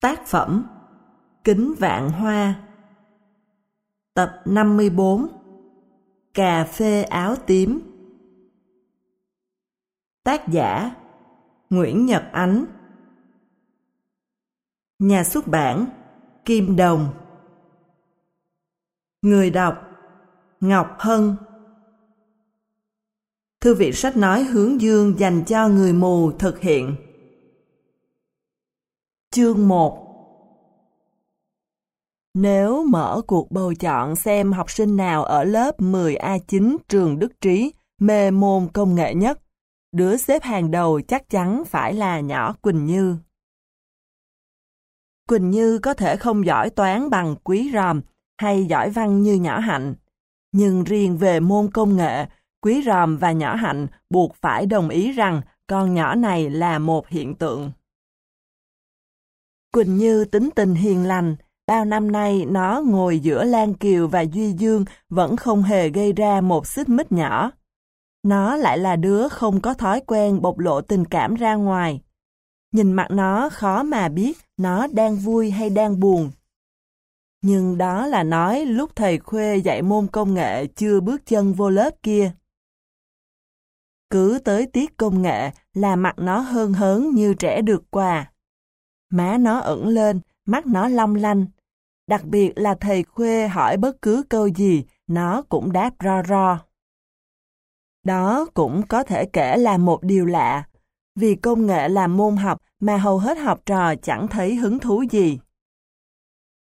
Tác phẩm Kính Vạn Hoa. Tập 54 Cà phê áo tím. Tác giả Nguyễn Nhật Ánh. Nhà xuất bản Kim Đồng. Người đọc Ngọc Hân. Thư viện sách nói hướng dương dành cho người mù thực hiện. Chương 1 Nếu mở cuộc bầu chọn xem học sinh nào ở lớp 10A9 trường Đức Trí mê môn công nghệ nhất, đứa xếp hàng đầu chắc chắn phải là nhỏ Quỳnh Như. Quỳnh Như có thể không giỏi toán bằng quý ròm hay giỏi văn như nhỏ hạnh, nhưng riêng về môn công nghệ, quý ròm và nhỏ hạnh buộc phải đồng ý rằng con nhỏ này là một hiện tượng. Quỳnh Như tính tình hiền lành, bao năm nay nó ngồi giữa Lan Kiều và Duy Dương vẫn không hề gây ra một xích mích nhỏ. Nó lại là đứa không có thói quen bộc lộ tình cảm ra ngoài. Nhìn mặt nó khó mà biết nó đang vui hay đang buồn. Nhưng đó là nói lúc thầy Khuê dạy môn công nghệ chưa bước chân vô lớp kia. Cứ tới tiết công nghệ là mặt nó hơn hớn như trẻ được quà. Má nó ẩn lên, mắt nó long lanh. Đặc biệt là thầy Khuê hỏi bất cứ câu gì, nó cũng đáp ro ro. Đó cũng có thể kể là một điều lạ, vì công nghệ là môn học mà hầu hết học trò chẳng thấy hứng thú gì.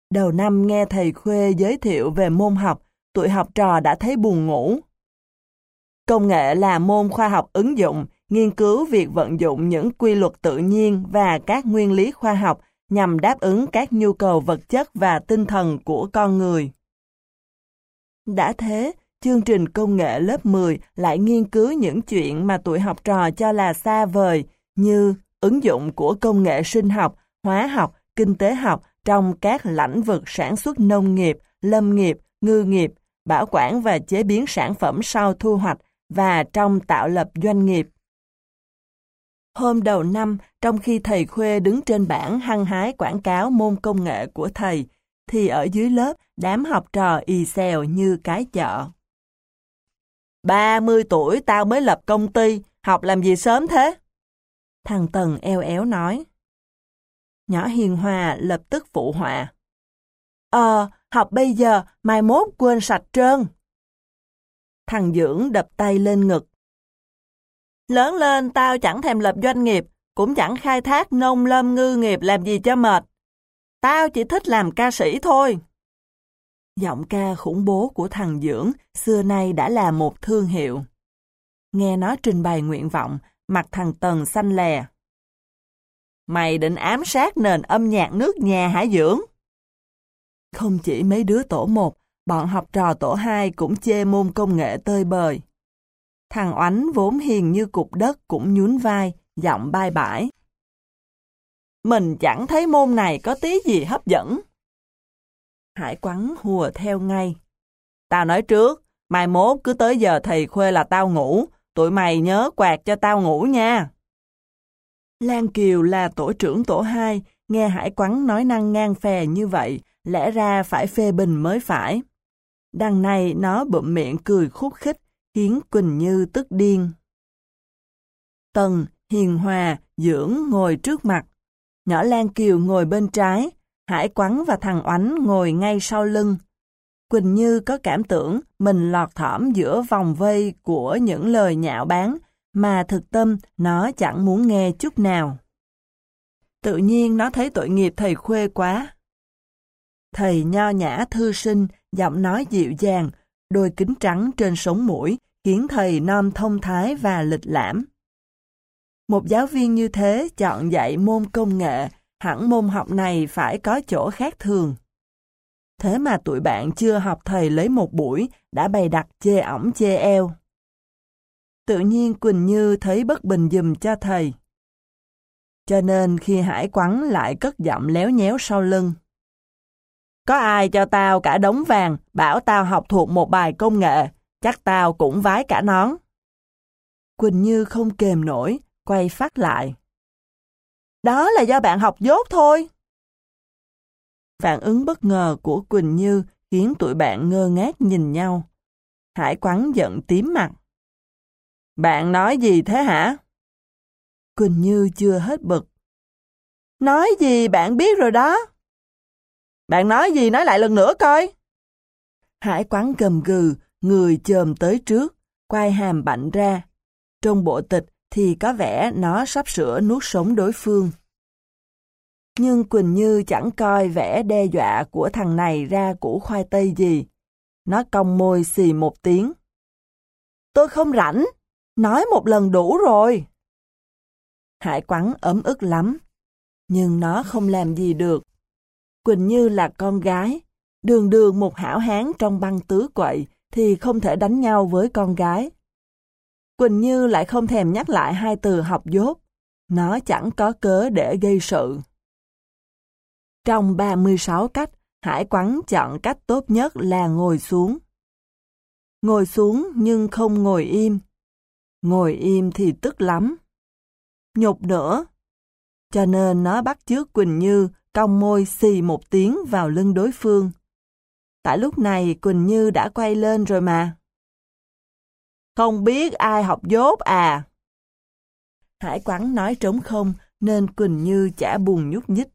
Đầu năm nghe thầy Khuê giới thiệu về môn học, tụi học trò đã thấy buồn ngủ. Công nghệ là môn khoa học ứng dụng, nghiên cứu việc vận dụng những quy luật tự nhiên và các nguyên lý khoa học nhằm đáp ứng các nhu cầu vật chất và tinh thần của con người. Đã thế, chương trình công nghệ lớp 10 lại nghiên cứu những chuyện mà tuổi học trò cho là xa vời như ứng dụng của công nghệ sinh học, hóa học, kinh tế học trong các lĩnh vực sản xuất nông nghiệp, lâm nghiệp, ngư nghiệp, bảo quản và chế biến sản phẩm sau thu hoạch và trong tạo lập doanh nghiệp. Hôm đầu năm, trong khi thầy Khuê đứng trên bảng hăng hái quảng cáo môn công nghệ của thầy, thì ở dưới lớp đám học trò y xèo như cái chợ. 30 tuổi tao mới lập công ty, học làm gì sớm thế? Thằng Tần eo éo nói. Nhỏ hiền hòa lập tức phụ họa. Ờ, học bây giờ, mai mốt quên sạch trơn. Thằng Dưỡng đập tay lên ngực. Lớn lên tao chẳng thèm lập doanh nghiệp, cũng chẳng khai thác nông lâm ngư nghiệp làm gì cho mệt. Tao chỉ thích làm ca sĩ thôi. Giọng ca khủng bố của thằng Dưỡng xưa nay đã là một thương hiệu. Nghe nó trình bày nguyện vọng, mặt thằng Tần xanh lè. Mày định ám sát nền âm nhạc nước nhà hả Dưỡng? Không chỉ mấy đứa tổ một, bọn học trò tổ hai cũng chê môn công nghệ tơi bời. Thằng oánh vốn hiền như cục đất cũng nhún vai, giọng bay bãi. Mình chẳng thấy môn này có tí gì hấp dẫn. Hải quắn hùa theo ngay. Tao nói trước, mai mốt cứ tới giờ thầy khuê là tao ngủ, tụi mày nhớ quạt cho tao ngủ nha. Lan Kiều là tổ trưởng tổ 2, nghe Hải quắn nói năng ngang phè như vậy, lẽ ra phải phê bình mới phải. Đằng này nó bụm miệng cười khúc khích, khiến Quỳnh Như tức điên. Tần, Hiền Hòa, Dưỡng ngồi trước mặt. Nhỏ Lan Kiều ngồi bên trái, Hải Quắn và thằng Oánh ngồi ngay sau lưng. Quỳnh Như có cảm tưởng mình lọt thỏm giữa vòng vây của những lời nhạo báng, mà thực tâm nó chẳng muốn nghe chút nào. Tự nhiên nó thấy tội nghiệp thầy khuê quá. Thầy nho nhã thư sinh, giọng nói dịu dàng, đôi kính trắng trên sống mũi, khiến thầy non thông thái và lịch lãm. Một giáo viên như thế chọn dạy môn công nghệ, hẳn môn học này phải có chỗ khác thường. Thế mà tụi bạn chưa học thầy lấy một buổi, đã bày đặt chê ổng chê eo. Tự nhiên Quỳnh Như thấy bất bình dùm cho thầy. Cho nên khi Hải quắn lại cất giọng léo nhéo sau lưng. Có ai cho tao cả đống vàng, bảo tao học thuộc một bài công nghệ, chắc tao cũng vái cả nón. Quỳnh Như không kềm nổi, quay phát lại. Đó là do bạn học dốt thôi. Phản ứng bất ngờ của Quỳnh Như khiến tụi bạn ngơ ngác nhìn nhau. Hải quắn giận tím mặt. Bạn nói gì thế hả? Quỳnh Như chưa hết bực. Nói gì bạn biết rồi đó. Bạn nói gì nói lại lần nữa coi. Hải quán gầm gừ, người chồm tới trước, quay hàm bạnh ra. Trong bộ tịch thì có vẻ nó sắp sửa nuốt sống đối phương. Nhưng Quỳnh Như chẳng coi vẻ đe dọa của thằng này ra củ khoai tây gì. Nó cong môi xì một tiếng. Tôi không rảnh, nói một lần đủ rồi. Hải quắn ấm ức lắm, nhưng nó không làm gì được. Quỳnh Như là con gái, đường đường một hảo hán trong băng tứ quậy thì không thể đánh nhau với con gái. Quỳnh Như lại không thèm nhắc lại hai từ học dốt, nó chẳng có cớ để gây sự. Trong 36 cách, Hải Quắn chọn cách tốt nhất là ngồi xuống. Ngồi xuống nhưng không ngồi im. Ngồi im thì tức lắm. Nhục nữa. Cho nên nó bắt chước Quỳnh Như cong môi xì một tiếng vào lưng đối phương. Tại lúc này Quỳnh Như đã quay lên rồi mà. Không biết ai học dốt à? Hải quắn nói trống không nên Quỳnh Như chả buồn nhúc nhích.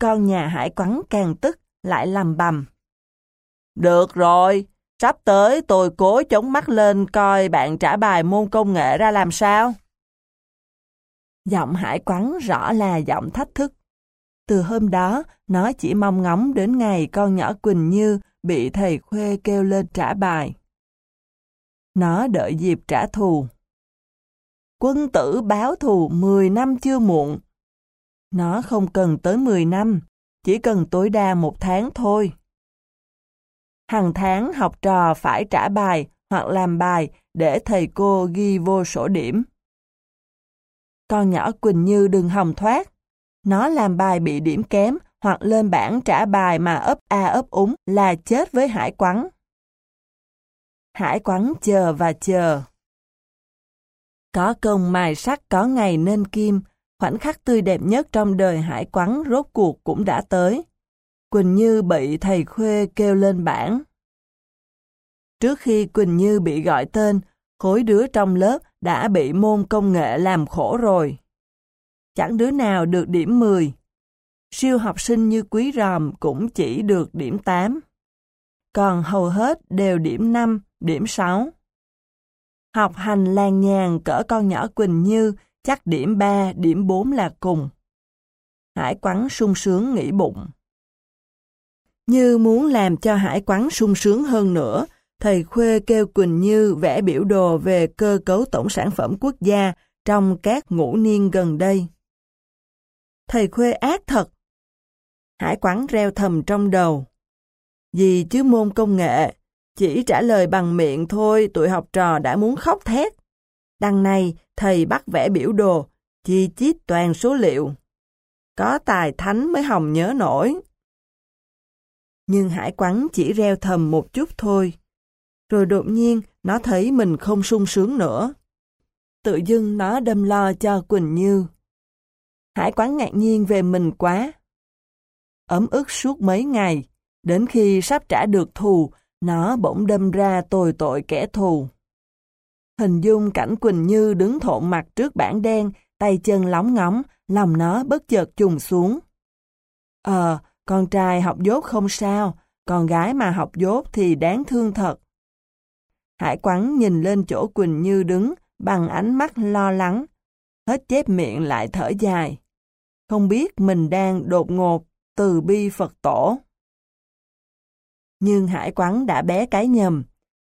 Con nhà hải quắn càng tức lại làm bầm. Được rồi, sắp tới tôi cố chống mắt lên coi bạn trả bài môn công nghệ ra làm sao. Giọng hải quắn rõ là giọng thách thức. Từ hôm đó, nó chỉ mong ngóng đến ngày con nhỏ Quỳnh Như bị thầy Khuê kêu lên trả bài. Nó đợi dịp trả thù. Quân tử báo thù 10 năm chưa muộn. Nó không cần tới 10 năm, chỉ cần tối đa một tháng thôi. Hàng tháng học trò phải trả bài hoặc làm bài để thầy cô ghi vô sổ điểm. Con nhỏ Quỳnh Như đừng hòng thoát. Nó làm bài bị điểm kém hoặc lên bảng trả bài mà ấp a ấp úng là chết với hải quắn. Hải quắn chờ và chờ. Có công mài sắt có ngày nên kim, khoảnh khắc tươi đẹp nhất trong đời hải quắn rốt cuộc cũng đã tới. Quỳnh Như bị thầy Khuê kêu lên bảng. Trước khi Quỳnh Như bị gọi tên, khối đứa trong lớp đã bị môn công nghệ làm khổ rồi. Chẳng đứa nào được điểm 10. Siêu học sinh như quý ròm cũng chỉ được điểm 8. Còn hầu hết đều điểm 5, điểm 6. Học hành làng nhàng cỡ con nhỏ Quỳnh Như chắc điểm 3, điểm 4 là cùng. Hải quắn sung sướng nghĩ bụng. Như muốn làm cho Hải quắn sung sướng hơn nữa, thầy Khuê kêu Quỳnh Như vẽ biểu đồ về cơ cấu tổng sản phẩm quốc gia trong các ngũ niên gần đây. Thầy Khuê ác thật. Hải quán reo thầm trong đầu. Vì chứ môn công nghệ, chỉ trả lời bằng miệng thôi tụi học trò đã muốn khóc thét. Đằng này, thầy bắt vẽ biểu đồ, chi chít toàn số liệu. Có tài thánh mới hồng nhớ nổi. Nhưng hải quắn chỉ reo thầm một chút thôi. Rồi đột nhiên, nó thấy mình không sung sướng nữa. Tự dưng nó đâm lo cho Quỳnh Như. Hải quán ngạc nhiên về mình quá. Ấm ức suốt mấy ngày, đến khi sắp trả được thù, nó bỗng đâm ra tồi tội kẻ thù. Hình dung cảnh Quỳnh Như đứng thộn mặt trước bảng đen, tay chân lóng ngóng, lòng nó bất chợt trùng xuống. Ờ, con trai học dốt không sao, con gái mà học dốt thì đáng thương thật. Hải quắn nhìn lên chỗ Quỳnh Như đứng bằng ánh mắt lo lắng, hết chép miệng lại thở dài. Không biết mình đang đột ngột từ bi Phật tổ. Nhưng hải quắn đã bé cái nhầm.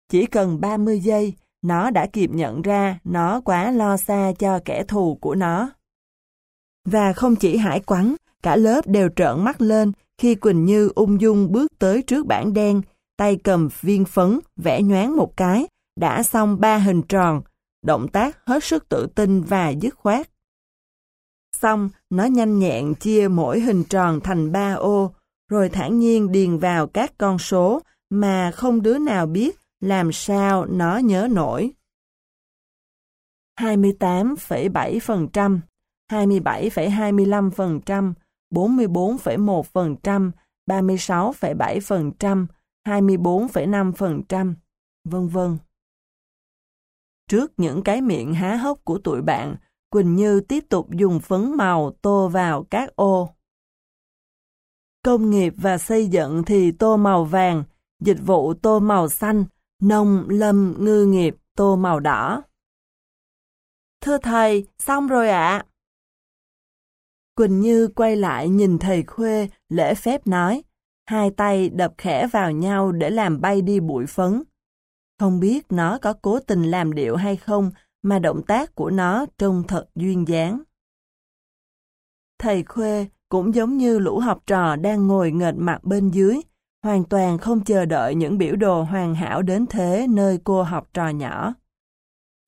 Chỉ cần 30 giây, nó đã kịp nhận ra nó quá lo xa cho kẻ thù của nó. Và không chỉ hải quắn, cả lớp đều trợn mắt lên khi Quỳnh Như ung dung bước tới trước bảng đen, tay cầm viên phấn, vẽ nhoáng một cái, đã xong ba hình tròn, động tác hết sức tự tin và dứt khoát. Xong, nó nhanh nhẹn chia mỗi hình tròn thành ba ô, rồi thản nhiên điền vào các con số mà không đứa nào biết làm sao nó nhớ nổi. 28,7%, 27,25%, 44,1%, 36,7%, 24,5%, vân vân. Trước những cái miệng há hốc của tụi bạn, Quỳnh Như tiếp tục dùng phấn màu tô vào các ô. Công nghiệp và xây dựng thì tô màu vàng, dịch vụ tô màu xanh, nông, lâm, ngư nghiệp tô màu đỏ. Thưa thầy, xong rồi ạ. Quỳnh Như quay lại nhìn thầy Khuê, lễ phép nói, hai tay đập khẽ vào nhau để làm bay đi bụi phấn. Không biết nó có cố tình làm điệu hay không, mà động tác của nó trông thật duyên dáng. Thầy Khuê cũng giống như lũ học trò đang ngồi nghệt mặt bên dưới, hoàn toàn không chờ đợi những biểu đồ hoàn hảo đến thế nơi cô học trò nhỏ.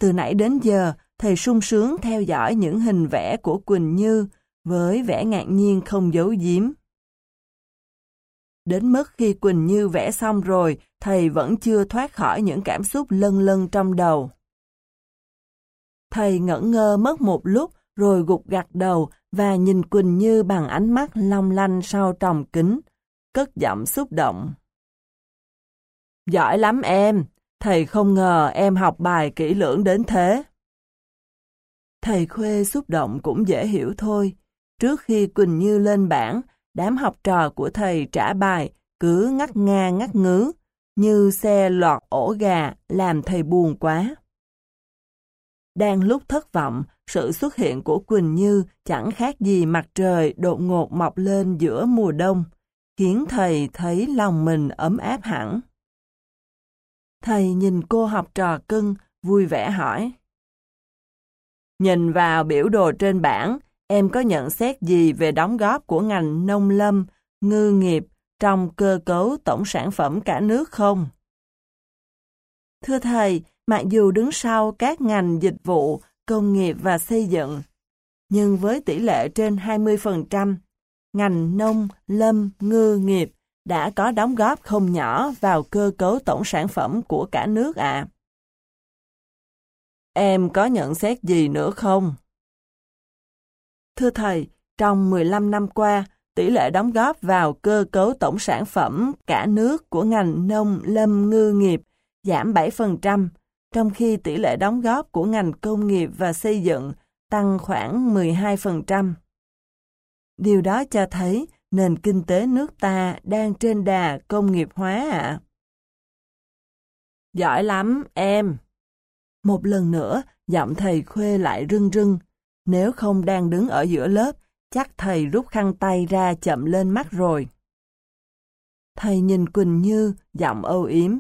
Từ nãy đến giờ, thầy sung sướng theo dõi những hình vẽ của Quỳnh Như với vẻ ngạc nhiên không giấu giếm. Đến mức khi Quỳnh Như vẽ xong rồi, thầy vẫn chưa thoát khỏi những cảm xúc lân lân trong đầu. Thầy ngẩn ngơ mất một lúc, rồi gục gặt đầu và nhìn Quỳnh Như bằng ánh mắt long lanh sau tròng kính, cất giọng xúc động. Giỏi lắm em, thầy không ngờ em học bài kỹ lưỡng đến thế. Thầy Khuê xúc động cũng dễ hiểu thôi. Trước khi Quỳnh Như lên bảng, đám học trò của thầy trả bài cứ ngắt nga ngắt ngứ, như xe lọt ổ gà làm thầy buồn quá. Đang lúc thất vọng, sự xuất hiện của Quỳnh Như chẳng khác gì mặt trời đột ngột mọc lên giữa mùa đông, khiến thầy thấy lòng mình ấm áp hẳn. Thầy nhìn cô học trò cưng, vui vẻ hỏi. Nhìn vào biểu đồ trên bảng, em có nhận xét gì về đóng góp của ngành nông lâm, ngư nghiệp trong cơ cấu tổng sản phẩm cả nước không? Thưa thầy, mặc dù đứng sau các ngành dịch vụ, công nghiệp và xây dựng, nhưng với tỷ lệ trên 20%, ngành nông, lâm, ngư nghiệp đã có đóng góp không nhỏ vào cơ cấu tổng sản phẩm của cả nước ạ. À. Em có nhận xét gì nữa không? Thưa thầy, trong 15 năm qua, tỷ lệ đóng góp vào cơ cấu tổng sản phẩm cả nước của ngành nông lâm ngư nghiệp giảm 7%, trong khi tỷ lệ đóng góp của ngành công nghiệp và xây dựng tăng khoảng 12%. Điều đó cho thấy nền kinh tế nước ta đang trên đà công nghiệp hóa ạ. À. Giỏi lắm, em. Một lần nữa, giọng thầy khuê lại rưng rưng. Nếu không đang đứng ở giữa lớp, chắc thầy rút khăn tay ra chậm lên mắt rồi. Thầy nhìn Quỳnh Như, giọng âu yếm.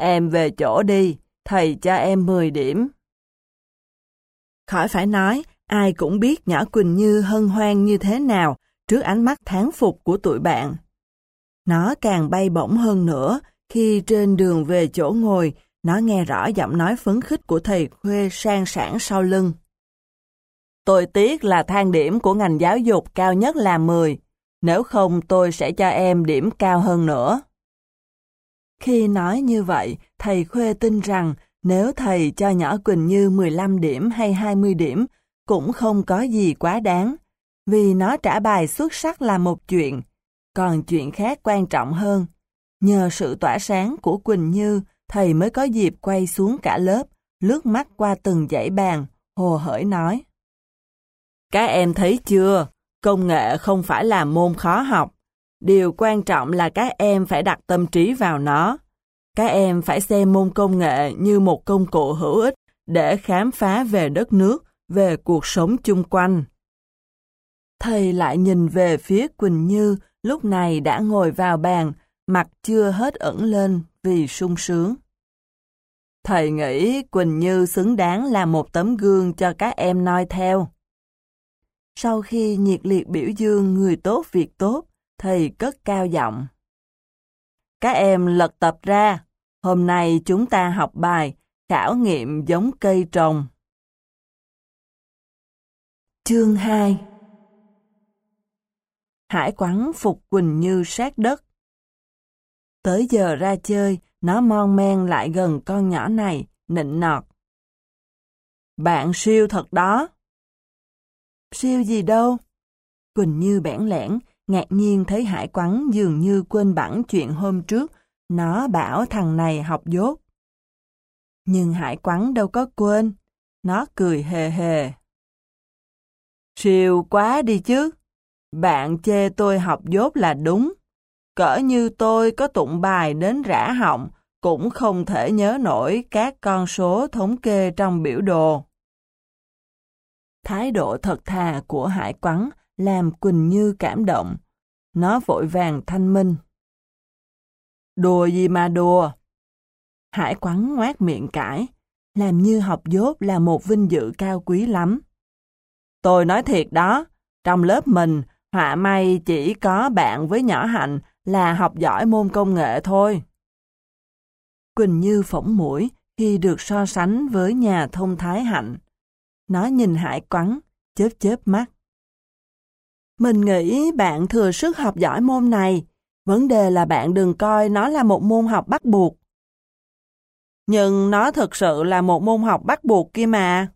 Em về chỗ đi, thầy cho em 10 điểm. Khỏi phải nói, ai cũng biết nhỏ Quỳnh Như hân hoan như thế nào trước ánh mắt tháng phục của tụi bạn. Nó càng bay bổng hơn nữa khi trên đường về chỗ ngồi, nó nghe rõ giọng nói phấn khích của thầy khuê sang sản sau lưng. Tôi tiếc là thang điểm của ngành giáo dục cao nhất là 10, nếu không tôi sẽ cho em điểm cao hơn nữa. Khi nói như vậy, thầy Khuê tin rằng nếu thầy cho nhỏ Quỳnh Như 15 điểm hay 20 điểm, cũng không có gì quá đáng, vì nó trả bài xuất sắc là một chuyện, còn chuyện khác quan trọng hơn. Nhờ sự tỏa sáng của Quỳnh Như, thầy mới có dịp quay xuống cả lớp, lướt mắt qua từng dãy bàn, hồ hởi nói. Các em thấy chưa, công nghệ không phải là môn khó học. Điều quan trọng là các em phải đặt tâm trí vào nó. Các em phải xem môn công nghệ như một công cụ hữu ích để khám phá về đất nước, về cuộc sống chung quanh. Thầy lại nhìn về phía Quỳnh Như, lúc này đã ngồi vào bàn, mặt chưa hết ẩn lên vì sung sướng. Thầy nghĩ Quỳnh Như xứng đáng là một tấm gương cho các em noi theo. Sau khi nhiệt liệt biểu dương người tốt việc tốt, thầy cất cao giọng. Các em lật tập ra, hôm nay chúng ta học bài khảo nghiệm giống cây trồng. Chương 2 Hải quắn phục Quỳnh Như sát đất. Tới giờ ra chơi, nó mon men lại gần con nhỏ này, nịnh nọt. Bạn siêu thật đó. Siêu gì đâu? Quỳnh Như bẽn lẽn, ngạc nhiên thấy Hải Quắn dường như quên bản chuyện hôm trước, nó bảo thằng này học dốt. Nhưng Hải Quắn đâu có quên, nó cười hề hề. Siêu quá đi chứ, bạn chê tôi học dốt là đúng. Cỡ như tôi có tụng bài đến rã họng, cũng không thể nhớ nổi các con số thống kê trong biểu đồ. Thái độ thật thà của Hải Quắn làm Quỳnh Như cảm động. Nó vội vàng thanh minh. Đùa gì mà đùa? Hải Quắn ngoát miệng cãi, làm như học dốt là một vinh dự cao quý lắm. Tôi nói thiệt đó, trong lớp mình, họa may chỉ có bạn với nhỏ hạnh là học giỏi môn công nghệ thôi. Quỳnh Như phỏng mũi khi được so sánh với nhà thông thái hạnh. Nó nhìn Hải Quắn, chớp chớp mắt. Mình nghĩ bạn thừa sức học giỏi môn này. Vấn đề là bạn đừng coi nó là một môn học bắt buộc. Nhưng nó thực sự là một môn học bắt buộc kia mà.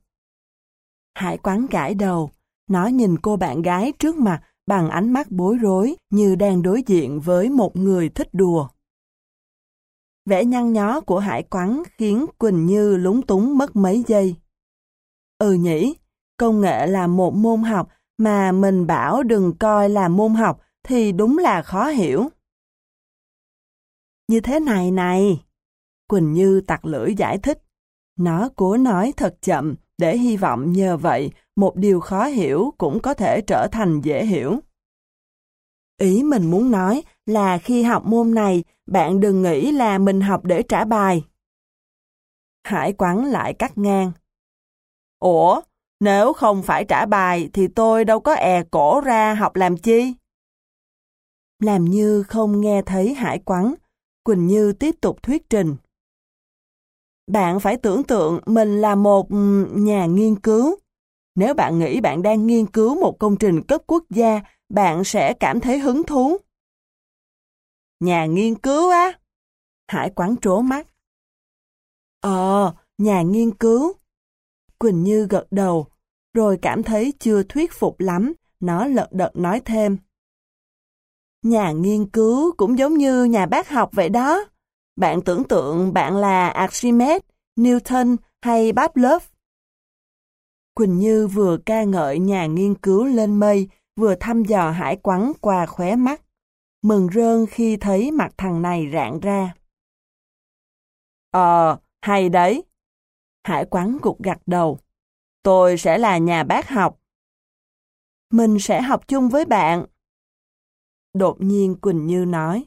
Hải quán gãi đầu, nó nhìn cô bạn gái trước mặt bằng ánh mắt bối rối như đang đối diện với một người thích đùa. Vẻ nhăn nhó của hải quán khiến Quỳnh Như lúng túng mất mấy giây. Ừ nhỉ, công nghệ là một môn học mà mình bảo đừng coi là môn học thì đúng là khó hiểu. Như thế này này, Quỳnh Như tặc lưỡi giải thích. Nó cố nói thật chậm để hy vọng nhờ vậy một điều khó hiểu cũng có thể trở thành dễ hiểu. Ý mình muốn nói là khi học môn này, bạn đừng nghĩ là mình học để trả bài. Hải quắn lại cắt ngang. Ủa, nếu không phải trả bài thì tôi đâu có è cổ ra học làm chi? Làm như không nghe thấy hải quắn, Quỳnh Như tiếp tục thuyết trình. Bạn phải tưởng tượng mình là một nhà nghiên cứu. Nếu bạn nghĩ bạn đang nghiên cứu một công trình cấp quốc gia, bạn sẽ cảm thấy hứng thú. Nhà nghiên cứu á? Hải quán trố mắt. Ờ, nhà nghiên cứu. Quỳnh Như gật đầu, rồi cảm thấy chưa thuyết phục lắm, nó lật đật nói thêm. Nhà nghiên cứu cũng giống như nhà bác học vậy đó. Bạn tưởng tượng bạn là Archimedes, Newton hay Pavlov. Quỳnh Như vừa ca ngợi nhà nghiên cứu lên mây, vừa thăm dò hải quắn qua khóe mắt. Mừng rơn khi thấy mặt thằng này rạng ra. Ờ, hay đấy. Hải quắn gục gặt đầu. Tôi sẽ là nhà bác học. Mình sẽ học chung với bạn. Đột nhiên Quỳnh Như nói.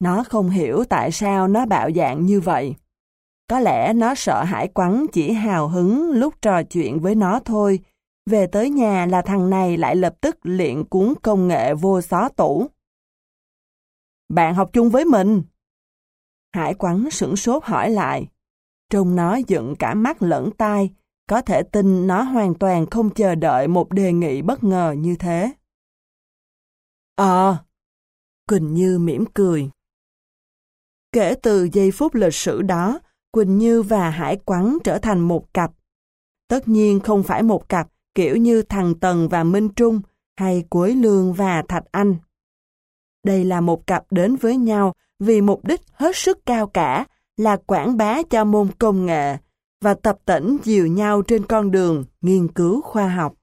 Nó không hiểu tại sao nó bạo dạng như vậy. Có lẽ nó sợ hải quắn chỉ hào hứng lúc trò chuyện với nó thôi. Về tới nhà là thằng này lại lập tức luyện cuốn công nghệ vô xó tủ. Bạn học chung với mình. Hải quắn sửng sốt hỏi lại. Trông nó dựng cả mắt lẫn tai, có thể tin nó hoàn toàn không chờ đợi một đề nghị bất ngờ như thế. Ờ, Quỳnh Như mỉm cười. Kể từ giây phút lịch sử đó, Quỳnh Như và Hải Quắn trở thành một cặp. Tất nhiên không phải một cặp kiểu như thằng Tần và Minh Trung hay Quế Lương và Thạch Anh. Đây là một cặp đến với nhau vì mục đích hết sức cao cả là quảng bá cho môn công nghệ và tập tỉnh dìu nhau trên con đường nghiên cứu khoa học.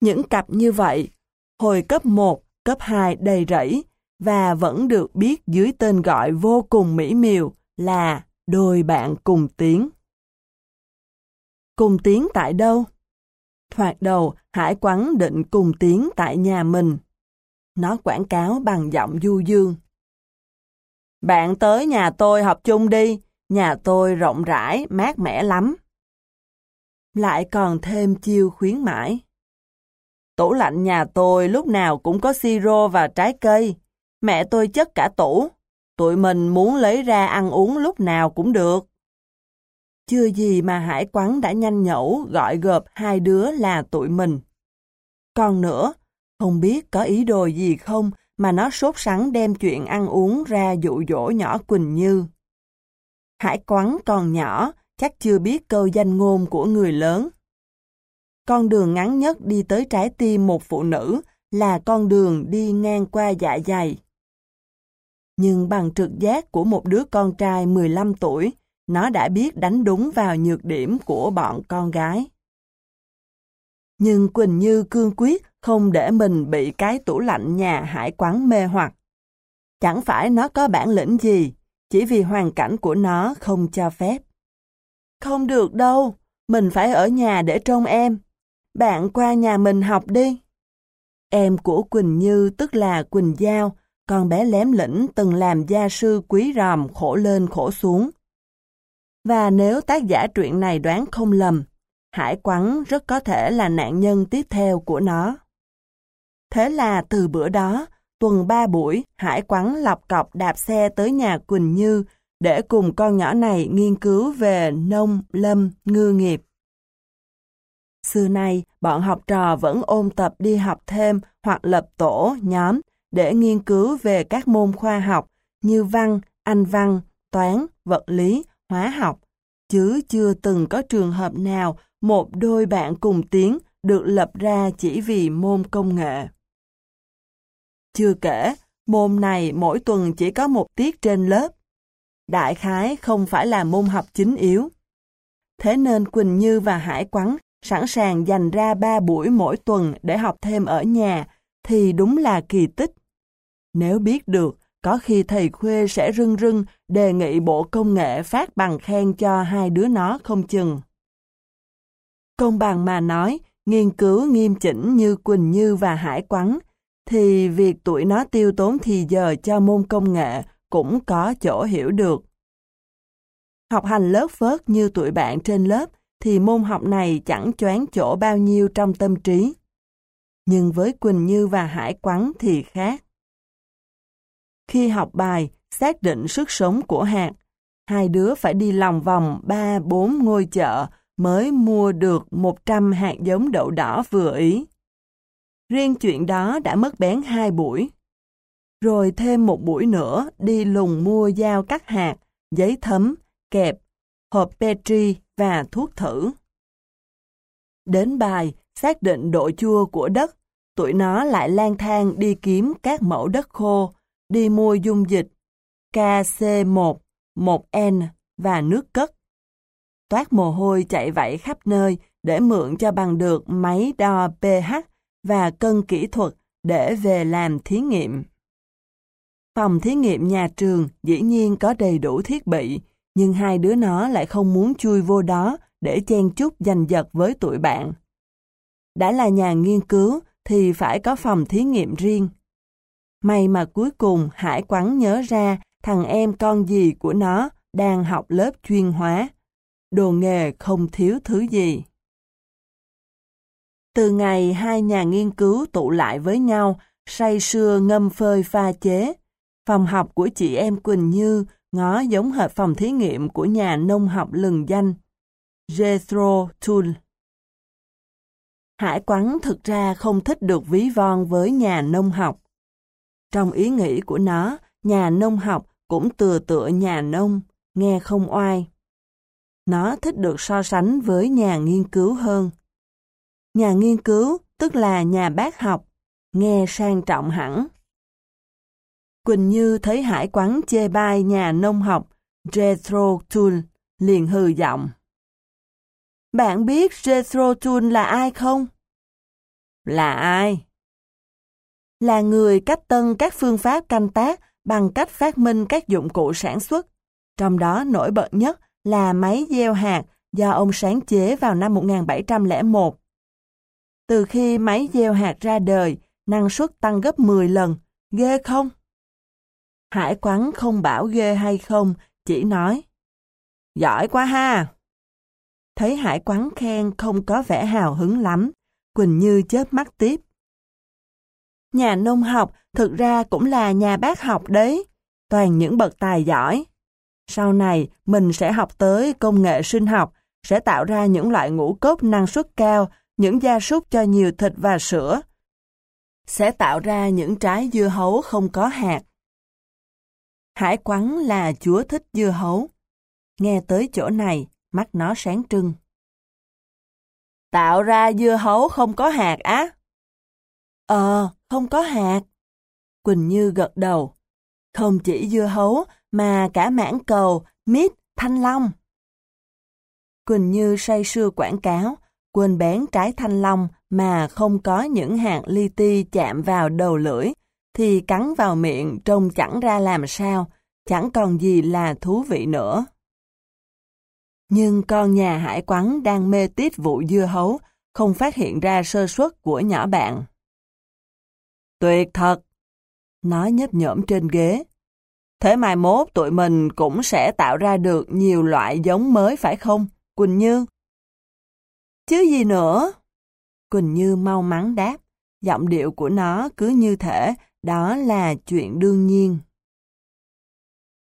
Những cặp như vậy, hồi cấp 1, cấp 2 đầy rẫy và vẫn được biết dưới tên gọi vô cùng mỹ miều là đôi bạn cùng tiếng. Cùng tiếng tại đâu? Thoạt đầu, Hải Quắn định cùng tiếng tại nhà mình. Nó quảng cáo bằng giọng du dương. Bạn tới nhà tôi học chung đi, nhà tôi rộng rãi, mát mẻ lắm. Lại còn thêm chiêu khuyến mãi. Tủ lạnh nhà tôi lúc nào cũng có siro và trái cây. Mẹ tôi chất cả tủ. Tụi mình muốn lấy ra ăn uống lúc nào cũng được. Chưa gì mà hải quán đã nhanh nhẩu gọi gộp hai đứa là tụi mình. Còn nữa, không biết có ý đồ gì không mà nó sốt sắng đem chuyện ăn uống ra dụ dỗ nhỏ Quỳnh Như. Hải quán còn nhỏ, chắc chưa biết câu danh ngôn của người lớn. Con đường ngắn nhất đi tới trái tim một phụ nữ là con đường đi ngang qua dạ dày. Nhưng bằng trực giác của một đứa con trai 15 tuổi, nó đã biết đánh đúng vào nhược điểm của bọn con gái. Nhưng Quỳnh Như cương quyết không để mình bị cái tủ lạnh nhà hải quán mê hoặc. Chẳng phải nó có bản lĩnh gì, chỉ vì hoàn cảnh của nó không cho phép. Không được đâu, mình phải ở nhà để trông em. Bạn qua nhà mình học đi. Em của Quỳnh Như tức là Quỳnh Giao, con bé lém lĩnh từng làm gia sư quý ròm khổ lên khổ xuống. Và nếu tác giả truyện này đoán không lầm, Hải Quắn rất có thể là nạn nhân tiếp theo của nó. Thế là từ bữa đó, tuần ba buổi, Hải Quắn lọc cọc đạp xe tới nhà Quỳnh Như để cùng con nhỏ này nghiên cứu về nông, lâm, ngư nghiệp. Xưa nay, bọn học trò vẫn ôn tập đi học thêm hoặc lập tổ, nhóm để nghiên cứu về các môn khoa học như văn, anh văn, toán, vật lý, hóa học, chứ chưa từng có trường hợp nào một đôi bạn cùng tiếng được lập ra chỉ vì môn công nghệ. Chưa kể, môn này mỗi tuần chỉ có một tiết trên lớp. Đại khái không phải là môn học chính yếu. Thế nên Quỳnh Như và Hải Quắn sẵn sàng dành ra ba buổi mỗi tuần để học thêm ở nhà, thì đúng là kỳ tích. Nếu biết được, có khi thầy Khuê sẽ rưng rưng đề nghị Bộ Công nghệ phát bằng khen cho hai đứa nó không chừng. Công bằng mà nói, nghiên cứu nghiêm chỉnh như Quỳnh Như và Hải Quắn, thì việc tụi nó tiêu tốn thì giờ cho môn công nghệ cũng có chỗ hiểu được. Học hành lớp phớt như tụi bạn trên lớp thì môn học này chẳng choáng chỗ bao nhiêu trong tâm trí. Nhưng với Quỳnh Như và Hải Quắn thì khác. Khi học bài, xác định sức sống của hạt, hai đứa phải đi lòng vòng 3-4 ngôi chợ mới mua được 100 hạt giống đậu đỏ vừa ý. Riêng chuyện đó đã mất bén hai buổi. Rồi thêm một buổi nữa đi lùng mua dao cắt hạt, giấy thấm, kẹp, hộp Petri và thuốc thử. Đến bài xác định độ chua của đất, tụi nó lại lang thang đi kiếm các mẫu đất khô, đi mua dung dịch KC1, 1N và nước cất. Toát mồ hôi chạy vẫy khắp nơi để mượn cho bằng được máy đo pH và cân kỹ thuật để về làm thí nghiệm. Phòng thí nghiệm nhà trường dĩ nhiên có đầy đủ thiết bị, nhưng hai đứa nó lại không muốn chui vô đó để chen chúc giành giật với tụi bạn. Đã là nhà nghiên cứu thì phải có phòng thí nghiệm riêng. May mà cuối cùng Hải Quắn nhớ ra thằng em con gì của nó đang học lớp chuyên hóa. Đồ nghề không thiếu thứ gì. Từ ngày hai nhà nghiên cứu tụ lại với nhau, say sưa ngâm phơi pha chế, phòng học của chị em Quỳnh Như ngó giống hệt phòng thí nghiệm của nhà nông học lừng danh, Jethro Tull. Hải Quắn thực ra không thích được ví von với nhà nông học. Trong ý nghĩ của nó, nhà nông học cũng tựa tựa nhà nông, nghe không oai. Nó thích được so sánh với nhà nghiên cứu hơn. Nhà nghiên cứu tức là nhà bác học, nghe sang trọng hẳn. Quỳnh Như thấy Hải quán chê bai nhà nông học Jethro Tull, liền hừ giọng. Bạn biết Jethro Tull là ai không? Là ai? Là người cách tân các phương pháp canh tác bằng cách phát minh các dụng cụ sản xuất. Trong đó nổi bật nhất là máy gieo hạt do ông sáng chế vào năm 1701. Từ khi máy gieo hạt ra đời, năng suất tăng gấp 10 lần. Ghê không? Hải quắn không bảo ghê hay không, chỉ nói. Giỏi quá ha! Thấy hải quắn khen không có vẻ hào hứng lắm, Quỳnh Như chớp mắt tiếp. Nhà nông học thực ra cũng là nhà bác học đấy, toàn những bậc tài giỏi. Sau này, mình sẽ học tới công nghệ sinh học, sẽ tạo ra những loại ngũ cốc năng suất cao, những gia súc cho nhiều thịt và sữa. Sẽ tạo ra những trái dưa hấu không có hạt. Hải quắn là chúa thích dưa hấu. Nghe tới chỗ này, mắt nó sáng trưng. Tạo ra dưa hấu không có hạt á? Ờ, không có hạt. Quỳnh Như gật đầu. Không chỉ dưa hấu, mà cả mãng cầu, mít, thanh long. Quỳnh Như say sưa quảng cáo, quên bén trái thanh long mà không có những hạt li ti chạm vào đầu lưỡi, thì cắn vào miệng trông chẳng ra làm sao, chẳng còn gì là thú vị nữa. Nhưng con nhà hải quắn đang mê tít vụ dưa hấu, không phát hiện ra sơ suất của nhỏ bạn. Tuyệt thật! Nó nhấp nhổm trên ghế. Thế mai mốt tụi mình cũng sẽ tạo ra được nhiều loại giống mới phải không, Quỳnh Như? Chứ gì nữa? Quỳnh Như mau mắn đáp, giọng điệu của nó cứ như thể đó là chuyện đương nhiên.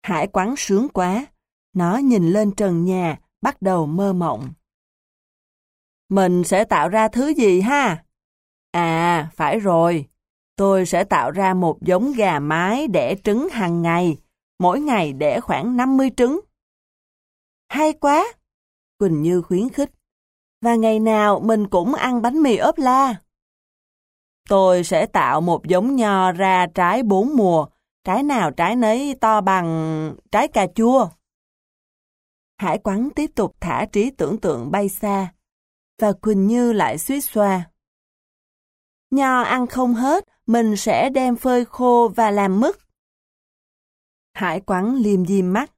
Hải quán sướng quá, nó nhìn lên trần nhà, bắt đầu mơ mộng. Mình sẽ tạo ra thứ gì ha? À, phải rồi. Tôi sẽ tạo ra một giống gà mái đẻ trứng hàng ngày, mỗi ngày đẻ khoảng 50 trứng. Hay quá! Quỳnh Như khuyến khích. Và ngày nào mình cũng ăn bánh mì ốp la. Tôi sẽ tạo một giống nho ra trái bốn mùa, trái nào trái nấy to bằng trái cà chua. Hải quắn tiếp tục thả trí tưởng tượng bay xa, và Quỳnh Như lại suýt xoa. Nho ăn không hết, mình sẽ đem phơi khô và làm mứt. Hải quắn liêm diêm mắt.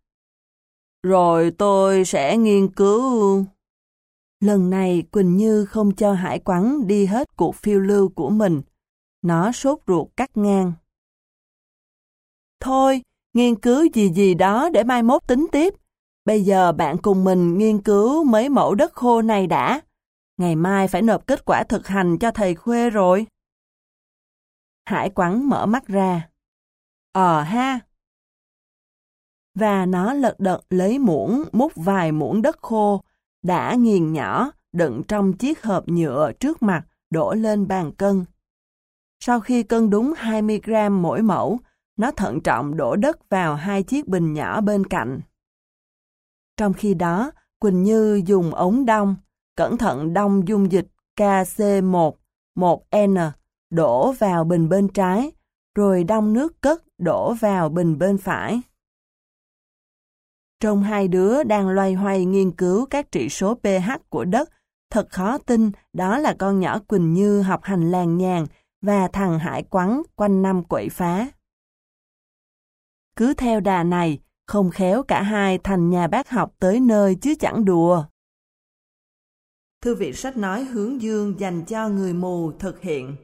Rồi tôi sẽ nghiên cứu... Lần này Quỳnh Như không cho Hải quắn đi hết cuộc phiêu lưu của mình. Nó sốt ruột cắt ngang. Thôi, nghiên cứu gì gì đó để mai mốt tính tiếp. Bây giờ bạn cùng mình nghiên cứu mấy mẫu đất khô này đã. Ngày mai phải nộp kết quả thực hành cho thầy Khuê rồi. Hải quắn mở mắt ra. Ờ ha. Và nó lật đật lấy muỗng múc vài muỗng đất khô, đã nghiền nhỏ, đựng trong chiếc hộp nhựa trước mặt, đổ lên bàn cân. Sau khi cân đúng 20 gram mỗi mẫu, nó thận trọng đổ đất vào hai chiếc bình nhỏ bên cạnh. Trong khi đó, Quỳnh Như dùng ống đông, cẩn thận đông dung dịch KC1, 1N, đổ vào bình bên trái, rồi đông nước cất đổ vào bình bên phải. Trong hai đứa đang loay hoay nghiên cứu các trị số pH của đất, thật khó tin đó là con nhỏ Quỳnh Như học hành làng nhàng và thằng Hải Quắn quanh năm quậy phá. Cứ theo đà này, không khéo cả hai thành nhà bác học tới nơi chứ chẳng đùa. Thư viện sách nói hướng dương dành cho người mù thực hiện